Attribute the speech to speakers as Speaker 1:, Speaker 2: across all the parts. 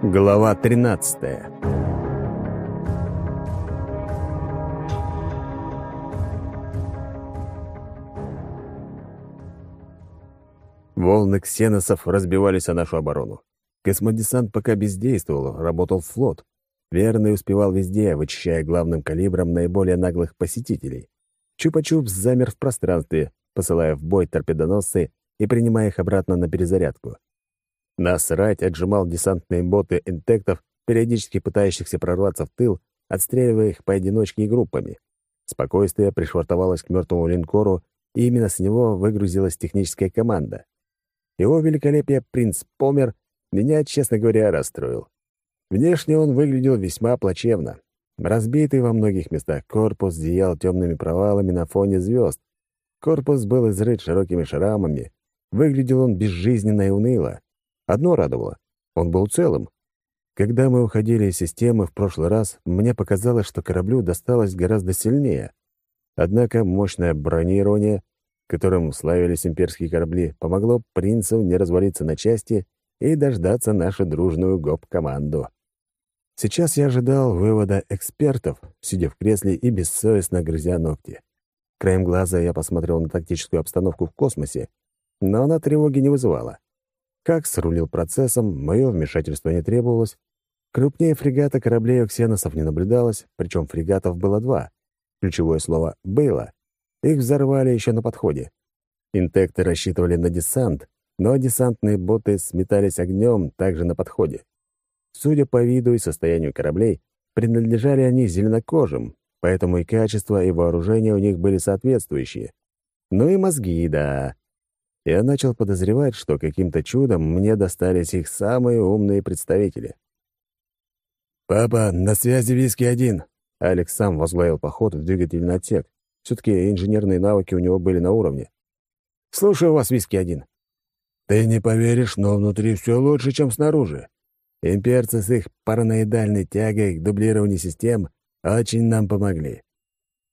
Speaker 1: Глава 13 Волны ксеносов разбивались о нашу оборону. Космодесант пока бездействовал, работал флот. Верный успевал везде, вычищая главным калибром наиболее наглых посетителей. Чупа-чупс замер в пространстве, посылая в бой торпедоносцы и принимая их обратно на перезарядку. Насрать отжимал десантные боты интектов, периодически пытающихся прорваться в тыл, отстреливая их поодиночке и группами. Спокойствие пришвартовалось к мертвому линкору, и именно с него выгрузилась техническая команда. Его великолепие принц Помер меня, честно говоря, расстроил. Внешне он выглядел весьма плачевно. Разбитый во многих местах корпус зиял темными провалами на фоне звезд. Корпус был изрыт широкими шрамами. Выглядел он безжизненно и уныло. Одно радовало — он был целым. Когда мы уходили из системы в прошлый раз, мне показалось, что кораблю досталось гораздо сильнее. Однако мощное бронирование, которым славились имперские корабли, помогло принцу не развалиться на части и дождаться нашу дружную гоп-команду. Сейчас я ожидал вывода экспертов, сидя в кресле и бессовестно грызя ногти. Краем глаза я посмотрел на тактическую обстановку в космосе, но она тревоги не вызывала. Как срулил процессом, мое вмешательство не требовалось. Крупнее фрегата кораблей у ксеносов не наблюдалось, причем фрегатов было два. Ключевое слово «было». Их взорвали еще на подходе. Интекты рассчитывали на десант, но десантные боты сметались огнем также на подходе. Судя по виду и состоянию кораблей, принадлежали они зеленокожим, поэтому и качество, и вооружение у них были соответствующие. Ну и мозги, да. Я начал подозревать, что каким-то чудом мне достались их самые умные представители. «Папа, на связи Виски-1!» Алекс сам возглавил поход в двигательный отсек. Все-таки инженерные навыки у него были на уровне. «Слушаю вас, Виски-1». «Ты не поверишь, но внутри все лучше, чем снаружи. Имперцы с их параноидальной тягой к дублированию систем очень нам помогли.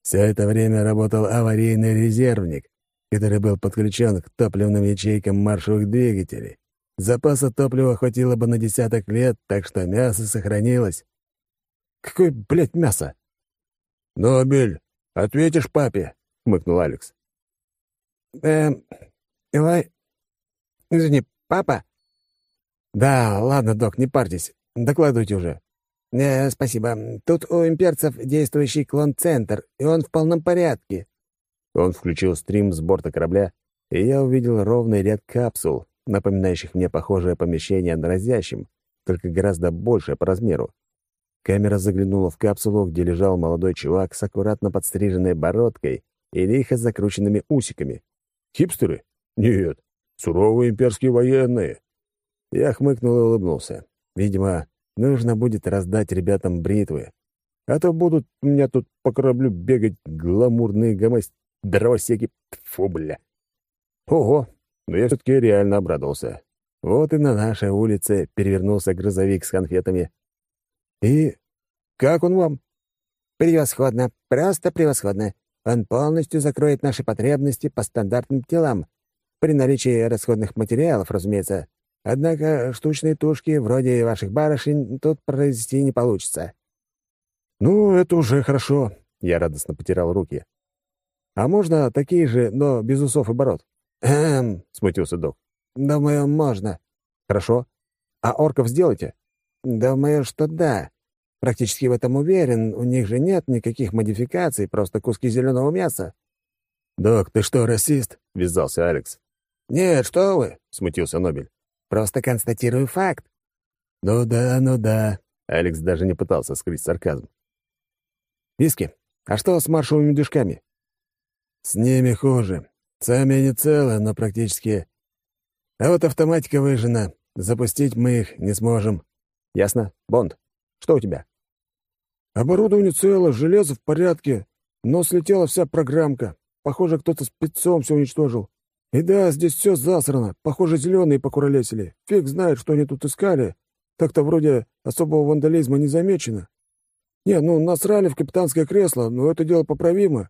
Speaker 1: Все это время работал аварийный резервник, который был подключен к топливным ячейкам маршевых двигателей. Запаса топлива хватило бы на десяток лет, так что мясо сохранилось. «Какое, блядь, мясо?» «Нобель, ответишь папе?» — хмыкнул Алекс.
Speaker 2: «Эм, Илай... Извини, папа?» «Да, ладно, док, не парьтесь. Докладывайте уже». «Э, спасибо. Тут у имперцев действующий клон-центр, и он в полном порядке».
Speaker 1: Он включил стрим с борта корабля, и я увидел ровный ряд капсул, напоминающих мне похожее помещение на разящем, только гораздо больше по размеру. Камера заглянула в капсулу, где лежал молодой чувак с аккуратно подстриженной бородкой и лихо закрученными усиками. «Хипстеры? Нет, суровые имперские военные. Я хмыкнул и улыбнулся. Видимо, нужно будет раздать ребятам бритвы. А то будут у меня тут по кораблю бегать гламурные гомость... дровосеки. Фу, бля. Ого, но я все-таки реально обрадовался. Вот и на нашей улице перевернулся грузовик с конфетами. И как он вам?
Speaker 2: Превосходно, просто превосходно. Он полностью закроет наши потребности по стандартным телам. При наличии расходных материалов, разумеется. Однако штучные тушки, вроде ваших барышень, тут произвести не получится».
Speaker 1: «Ну, это уже хорошо», — я радостно потирал руки. «А можно такие же, но без усов и бород?»
Speaker 2: «Эм», —
Speaker 1: смутился док.
Speaker 2: «Думаю, можно».
Speaker 1: «Хорошо. А орков сделайте?»
Speaker 2: «Думаю, что да. Практически в этом уверен. У них же нет никаких модификаций, просто куски зеленого мяса».
Speaker 1: «Док, ты что, расист?» — ввязался Алекс.
Speaker 2: «Нет, что вы!»
Speaker 1: — смутился Нобель.
Speaker 2: Просто констатирую факт».
Speaker 1: «Ну да, ну да». Алекс даже не пытался скрыть сарказм. «Виски, а что с маршевыми душками?» «С ними хуже. Сами они целы, но практически... А вот автоматика выжжена. Запустить мы их не сможем». «Ясно. Бонд, что у тебя?» «Оборудование цело, железо в порядке, но слетела вся программка. Похоже, кто-то спецом все уничтожил. И да, здесь все засрано. Похоже, зеленые покуролесили. Фиг знает, что они тут искали. Так-то вроде особого вандализма не замечено. Не, ну, насрали в капитанское кресло, но это дело поправимо.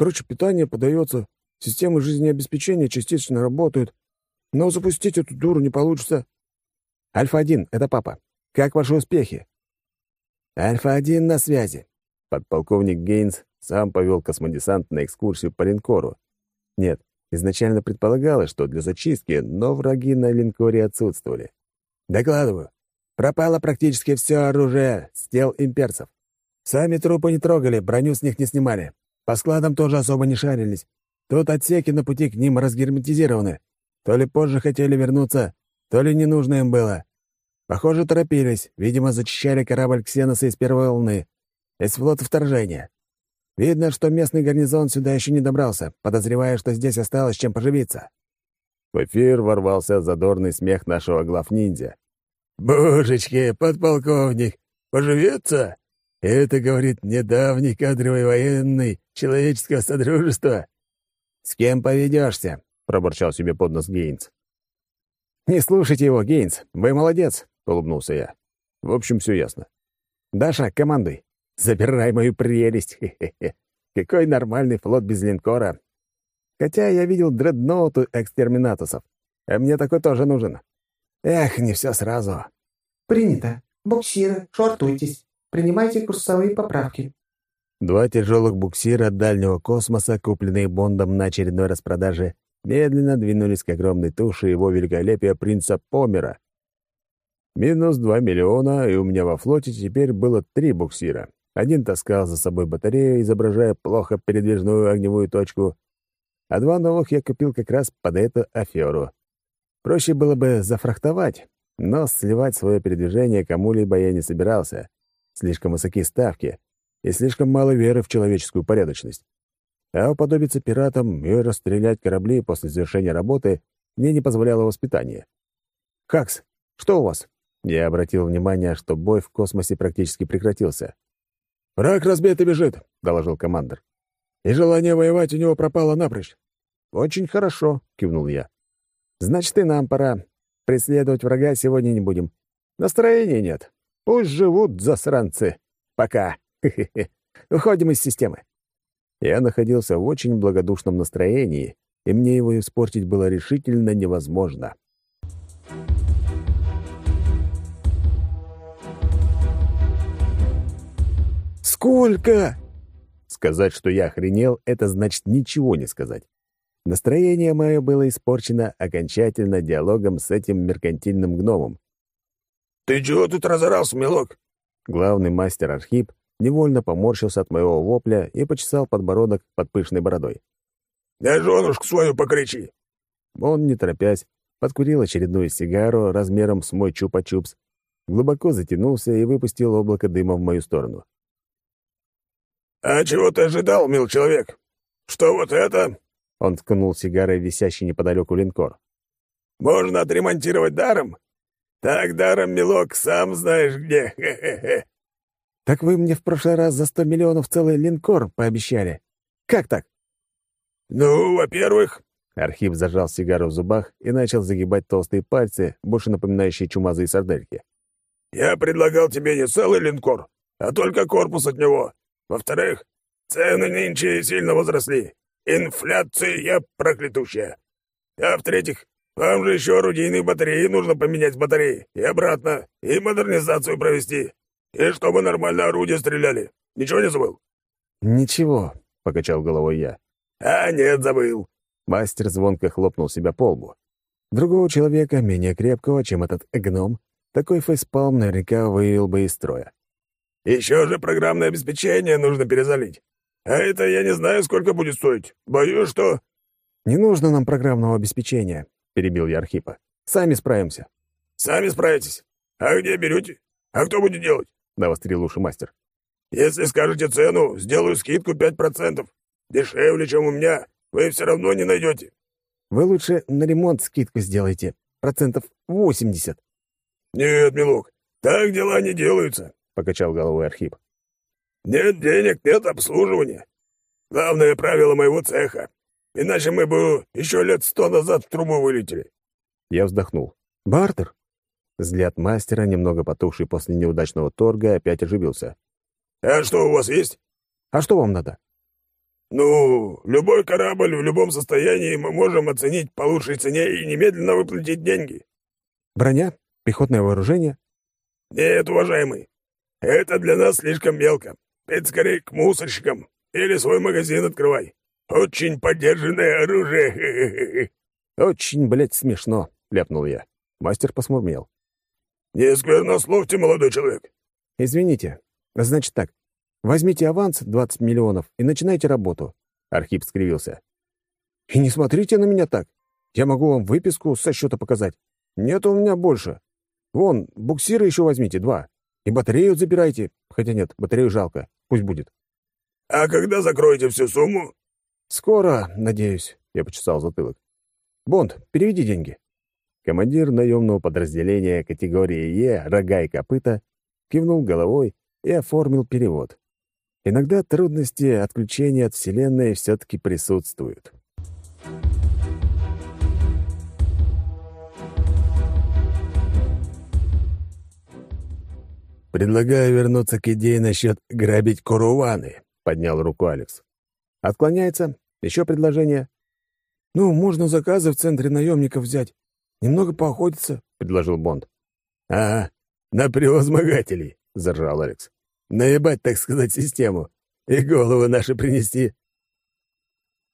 Speaker 1: Короче, питание подается, системы жизнеобеспечения частично работают, но запустить эту дуру не получится. Альфа-1 — это папа. Как ваши успехи?»
Speaker 2: «Альфа-1 на связи».
Speaker 1: Подполковник Гейнс сам повел космодесант на экскурсию по линкору. Нет, изначально предполагалось, что для зачистки, но враги на линкоре отсутствовали.
Speaker 2: «Докладываю. Пропало практически все оружие с тел имперцев. Сами трупы не трогали, броню с них не снимали. По складам тоже особо не шарились. Тут отсеки на пути к ним разгерметизированы. То ли позже хотели вернуться, то ли не нужно им было. Похоже, торопились. Видимо, зачищали корабль Ксеноса из первой волны. Из флота вторжения. Видно, что местный гарнизон сюда еще не добрался, подозревая, что здесь осталось чем поживиться.
Speaker 1: В эфир ворвался задорный смех нашего глав-ниндзя.
Speaker 2: «Божечки, подполковник, поживется? Это, говорит, недавний кадровый военный человеческого содружества». «С кем поведешься?» — пробурчал себе под нос Гейнс.
Speaker 1: «Не слушайте его, Гейнс, вы молодец», — улыбнулся я. «В общем, все ясно. Даша, командуй. Забирай мою прелесть. Хе -хе -хе. Какой нормальный флот без линкора. Хотя я видел дредноуту экстерминатусов, а мне такой тоже нужен. Эх, не все сразу.
Speaker 3: Принято. Буксиры, шортуйтесь. Принимайте курсовые поправки.
Speaker 1: Два тяжелых буксира дальнего космоса, купленные Бондом на очередной распродаже, медленно двинулись к огромной туше его великолепия принца Помера. Минус два миллиона, и у меня во флоте теперь было три буксира. Один таскал за собой батарею, изображая плохо передвижную огневую точку, а два новых я купил как раз под эту аферу. Проще было бы зафрахтовать, но сливать свое передвижение кому-либо я не собирался. Слишком высокие ставки и слишком мало веры в человеческую порядочность. А уподобиться пиратам и расстрелять корабли после завершения работы мне не позволяло воспитание. «Хакс, что у вас?» Я обратил внимание, что бой в космосе практически прекратился.
Speaker 2: «Враг разбит и бежит», — доложил командир. «И желание воевать у него пропало напрочь».
Speaker 1: «Очень хорошо», — кивнул я. Значит, и нам пора. Преследовать врага сегодня не будем. Настроения нет. Пусть живут засранцы. Пока. Уходим из системы. Я находился в очень благодушном настроении, и мне его испортить было решительно невозможно.
Speaker 2: «Сколько?»
Speaker 1: Сказать, что я охренел, это значит ничего не сказать. Настроение мое было испорчено окончательно диалогом с этим меркантильным гномом.
Speaker 2: «Ты чего тут разорался, милок?»
Speaker 1: Главный мастер Архип невольно поморщился от моего вопля и почесал подбородок под пышной бородой.
Speaker 2: «Да женушку свою покричи!»
Speaker 1: Он, не торопясь, подкурил очередную сигару размером с мой чупа-чупс, глубоко затянулся и выпустил облако дыма в мою сторону.
Speaker 2: «А чего ты ожидал, мил человек? Что вот это?»
Speaker 1: Он ткнул сигарой висящий неподалеку линкор.
Speaker 2: «Можно отремонтировать даром? Так даром, милок, сам знаешь где. Хе -хе -хе.
Speaker 1: Так вы мне в прошлый раз за сто миллионов целый линкор пообещали. Как так?»
Speaker 2: «Ну, во-первых...»
Speaker 1: Архип зажал сигару в зубах и начал загибать толстые пальцы, больше напоминающие чумазые сардельки.
Speaker 2: «Я предлагал тебе не целый линкор, а только корпус от него. Во-вторых, цены нынче сильно возросли. Инфляция проклятущая. А в-третьих, вам же еще орудийные батареи нужно поменять батареи и обратно, и модернизацию провести. И чтобы нормально орудия стреляли. Ничего не забыл?»
Speaker 1: «Ничего», — покачал головой я.
Speaker 2: «А нет, забыл».
Speaker 1: Мастер звонко хлопнул себя по лбу. Другого человека, менее крепкого, чем этот гном, такой фейспалм наверняка вывел бы из строя.
Speaker 2: «Еще же программное обеспечение нужно перезалить. А это я не знаю, сколько будет стоить. Боюсь, что...»
Speaker 1: «Не нужно нам программного обеспечения», — перебил я Архипа. «Сами справимся».
Speaker 2: «Сами справитесь. А где берете? А кто будет делать?»
Speaker 1: — навострил уши мастер.
Speaker 2: «Если скажете цену, сделаю скидку пять процентов. Дешевле, чем у меня, вы все равно не найдете».
Speaker 1: «Вы лучше на ремонт скидку сделайте. Процентов восемьдесят».
Speaker 2: «Нет, милок, так дела не делаются», — покачал головой Архип. Нет денег, нет обслуживания. Главное правило моего цеха. Иначе мы бы еще лет сто назад в трубу вылетели».
Speaker 1: Я вздохнул. «Бартер?» Взгляд мастера, немного потухший после неудачного торга, опять оживился.
Speaker 2: «А что у вас есть?»
Speaker 1: «А что вам надо?»
Speaker 2: «Ну, любой корабль в любом состоянии мы можем оценить по лучшей цене и немедленно выплатить деньги».
Speaker 1: «Броня? Пехотное вооружение?»
Speaker 4: «Нет, уважаемый, это для нас слишком мелко. Это скорее к мусорщикам. Или свой магазин открывай. Очень подержанное оружие.
Speaker 1: Очень, блядь, смешно, ляпнул я. Мастер посмурмел.
Speaker 4: Не сквернословьте, молодой человек.
Speaker 1: Извините. Значит так. Возьмите аванс 20 миллионов и начинайте работу. Архип скривился. И не смотрите на меня так. Я могу вам выписку со счета показать. Нет у меня больше. Вон, буксиры еще возьмите, два. И батарею забирайте. Хотя нет, батарею жалко. Пусть будет.
Speaker 4: «А когда закроете всю сумму?»
Speaker 1: «Скоро, надеюсь», — я почесал затылок. «Бонд, переведи деньги». Командир наемного подразделения категории Е «Рога и копыта» кивнул головой и оформил перевод. Иногда трудности отключения от Вселенной все-таки присутствуют.
Speaker 4: «Предлагаю вернуться к идее насчет грабить Куруваны», — поднял руку Алекс.
Speaker 1: «Отклоняется? Еще предложение?» «Ну, можно заказы в центре наемников взять. Немного поохотиться», — предложил Бонд.
Speaker 4: «Ага, на превозмогателей», — заржал Алекс. «Наебать, так сказать, систему. И головы наши принести».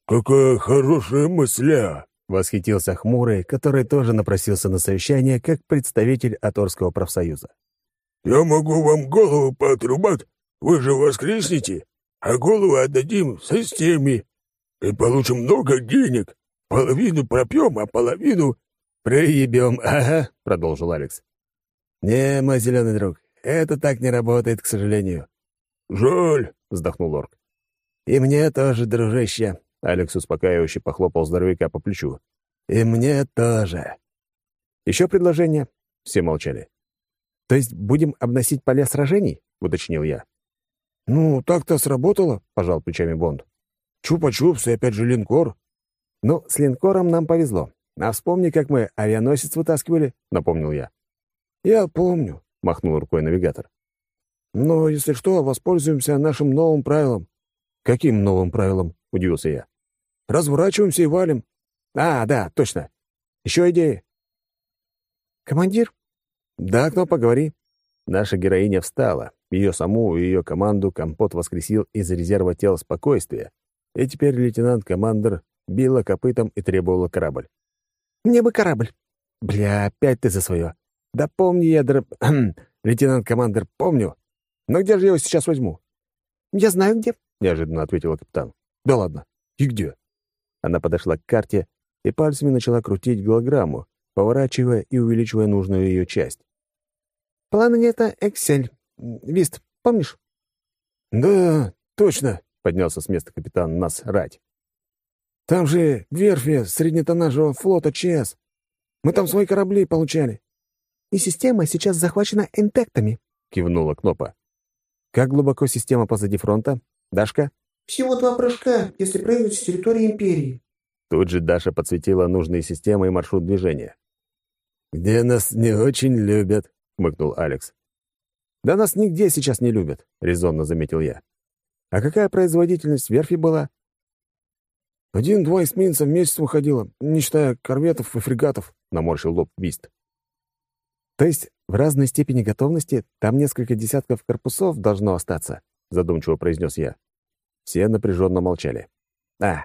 Speaker 4: «Какая хорошая мысля!» — восхитился Хмурый, который тоже напросился на совещание как представитель Аторского профсоюза. Я могу вам голову поотрубать, вы же воскреснете, а голову отдадим системе. И получим много денег. Половину пропьем, а половину проебем. Ага, — продолжил Алекс.
Speaker 1: «Не, мой зеленый друг, это так не работает, к сожалению».
Speaker 4: «Жаль», — вздохнул Орк.
Speaker 1: «И мне тоже, дружище», — Алекс успокаивающе похлопал здоровяка по плечу. «И мне тоже». «Еще предложение?» — все молчали. «То есть будем обносить поля сражений?» — уточнил я.
Speaker 2: «Ну, так-то сработало», — пожал плечами Бонд. «Чупа-чупс и опять же линкор».
Speaker 1: «Ну, с линкором нам повезло. А вспомни, как мы авианосец вытаскивали», — напомнил я.
Speaker 2: «Я помню», — махнул рукой навигатор. «Но, если что, воспользуемся нашим новым правилом».
Speaker 1: «Каким новым правилом?» — удивился я.
Speaker 2: «Разворачиваемся и валим».
Speaker 1: «А, да, точно. Еще идеи?»
Speaker 3: «Командир,
Speaker 1: «Да, кто поговори». Наша героиня встала. Ее саму и ее команду Компот воскресил из резерва тела спокойствия, и теперь лейтенант-командер била копытом и требовала корабль.
Speaker 3: «Мне бы корабль».
Speaker 1: «Бля, опять ты за свое. Да помни я, др... лейтенант-командер, помню. Но где же я его сейчас возьму?»
Speaker 3: «Я знаю, где», —
Speaker 1: неожиданно ответила капитан. «Да ладно. И где?» Она подошла к карте и пальцами начала крутить голограмму, поворачивая и увеличивая нужную ее часть.
Speaker 3: «Планета Эксель. Вист, помнишь?»
Speaker 2: «Да, точно», —
Speaker 1: поднялся с места капитан Нас Рать.
Speaker 2: «Там же верфи среднетоннажего флота ЧС. Мы там свои корабли получали».
Speaker 3: «И система сейчас захвачена интектами», —
Speaker 1: кивнула Кнопа. «Как глубоко система позади фронта? Дашка?»
Speaker 3: «Всего два прыжка, если прыгнуть с территории Империи».
Speaker 1: Тут же Даша подсветила нужные системы и маршрут движения.
Speaker 4: «Где нас не очень любят», — хмыкнул Алекс.
Speaker 1: «Да нас нигде сейчас не любят», — резонно заметил я. «А какая производительность верфи была?»
Speaker 2: «Один-два эсминца в месяц выходило, не считая корветов и фрегатов», — наморщил лоб Вист.
Speaker 1: «То есть в разной степени готовности там несколько десятков корпусов должно остаться?» — задумчиво произнес я. Все напряженно молчали. «А,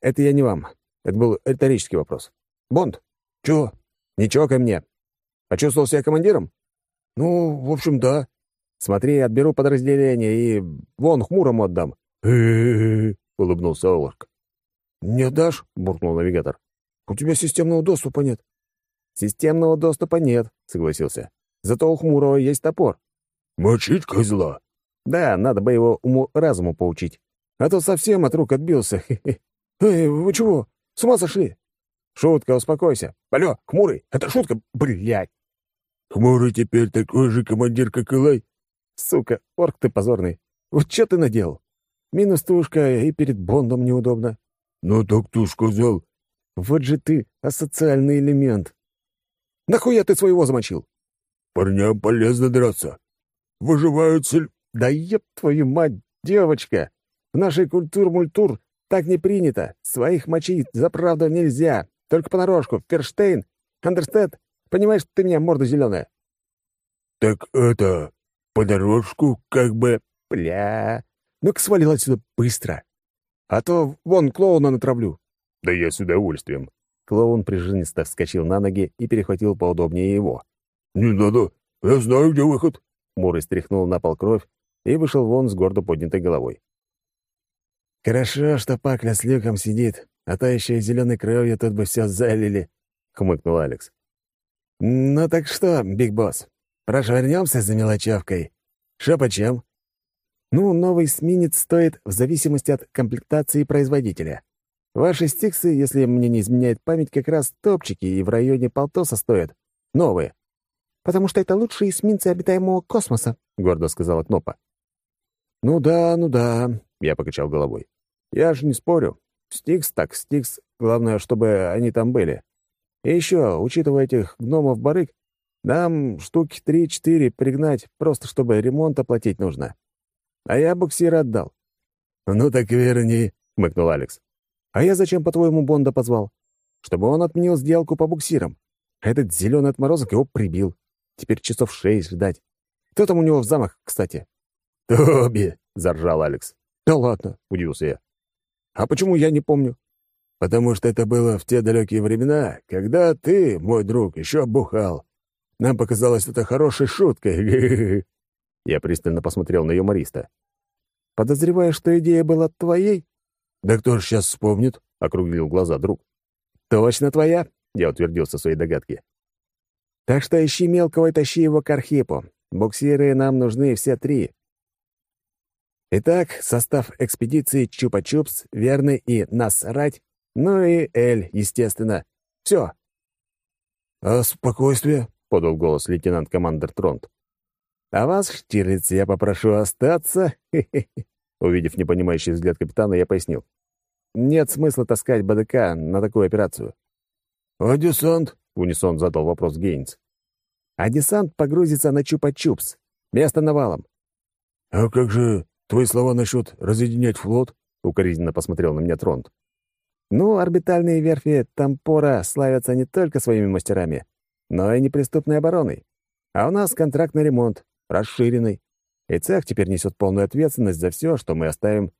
Speaker 1: это я не вам. Это был риторический вопрос. Бонд,
Speaker 2: чего?»
Speaker 1: «Ничего ко мне. Почувствовал себя командиром?»
Speaker 2: «Ну, в общем, да».
Speaker 1: «Смотри, отберу подразделение и вон хмурому отдам». улыбнулся Оларк.
Speaker 2: «Не отдашь?» — буркнул навигатор. «У тебя системного доступа нет».
Speaker 1: «Системного доступа нет», — согласился. «Зато у Хмурого есть топор».
Speaker 4: «Мочить козла?»
Speaker 1: «Да, надо бы его уму-разуму поучить. А то совсем от рук отбился.
Speaker 2: Эй, вы чего? С ума сошли?»
Speaker 1: «Шутка, успокойся. Алло, Хмурый, это шутка, блядь!»
Speaker 4: «Хмурый теперь такой же командир, как Илай?»
Speaker 1: «Сука, орк ты позорный. Вот что ты наделал? Минус тушка, и перед Бондом неудобно».
Speaker 4: «Ну так кто сказал?»
Speaker 1: «Вот же ты, асоциальный элемент. Нахуя ты своего замочил?»
Speaker 4: «Парням полезно драться. Выживают сель...»
Speaker 1: «Да еб твою мать, девочка! В нашей культур-мультур так не принято. Своих мочить за правду нельзя. Только понарошку. Ферштейн. Андерстед. Понимаешь ты меня, морда зеленая?»
Speaker 4: «Так это, по дорожку как бы...»
Speaker 1: «Бля... Ну-ка свалил отсюда быстро. А то вон клоуна натравлю».
Speaker 4: «Да я с удовольствием».
Speaker 1: Клоун прижинисто вскочил на ноги и перехватил поудобнее его.
Speaker 4: «Не надо, я знаю, где выход».
Speaker 1: Мурый стряхнул на пол кровь и вышел вон с гордо поднятой головой.
Speaker 2: «Хорошо, что Пакля с Люком сидит, а то еще и зеленой кровью тут бы все залили», — хмыкнул Алекс. «Ну так что, Биг Босс, прошвырнемся за мелочевкой. Шо почем?»
Speaker 1: «Ну, новый сменец стоит в зависимости от комплектации производителя. Ваши стиксы, если мне не изменяет память, как раз топчики и в районе полтоса стоят. Новые. «Потому что это лучшие эсминцы обитаемого космоса», — гордо сказала Кнопа. «Ну да, ну да», — я покачал головой. «Я же не спорю. Стикс так стикс. Главное, чтобы они там были. И еще, учитывая этих гномов-барыг, нам штуки три-четыре пригнать, просто чтобы ремонт оплатить нужно. А я буксир отдал».
Speaker 2: «Ну так верни», — хмыкнул Алекс.
Speaker 1: А я зачем, по-твоему, Бонда позвал? Чтобы он отменил сделку по буксирам. Этот зеленый отморозок его прибил. Теперь часов шесть ждать. Кто там у него в замах, кстати?
Speaker 2: «Тоби!»
Speaker 1: — заржал Алекс. «Да ладно!» — удивился я. «А почему я не помню?»
Speaker 2: «Потому что это было в те далекие времена, когда ты, мой друг, еще бухал. Нам показалось это хорошей шуткой».
Speaker 1: Я пристально посмотрел на юмориста. «Подозреваю, что идея была твоей?»
Speaker 2: «Да кто ж сейчас вспомнит?»
Speaker 1: — округлил глаза друг. «Точно твоя?» — я утвердился в своей догадке. «Так что ищи мелкого и тащи его к Архипу. Буксиры нам нужны все три. Итак, состав экспедиции Чупа-Чупс, Верный и Насрать, ну и Эль, естественно. Все.
Speaker 2: «А спокойствие?» — подал голос лейтенант-командер Тронт.
Speaker 1: «А вас, Штирлиц, я попрошу остаться?» Увидев непонимающий взгляд капитана, я пояснил. «Нет смысла таскать БДК на такую операцию».
Speaker 2: «А десант?»
Speaker 1: — унисон задал вопрос Гейнс. «А десант погрузится на Чупа-Чупс. Место навалом».
Speaker 2: «А как же твои слова насчет разъединять флот?»
Speaker 1: — укоризненно посмотрел на меня Тронт. «Ну, орбитальные верфи Тампора славятся не только своими мастерами, но и неприступной обороной. А у нас контракт на ремонт, расширенный и цех теперь несет полную ответственность за все, что мы оставим.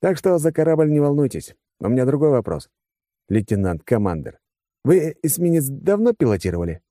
Speaker 1: Так что за корабль не волнуйтесь. У меня другой вопрос. Лейтенант-командер, вы эсминец давно пилотировали?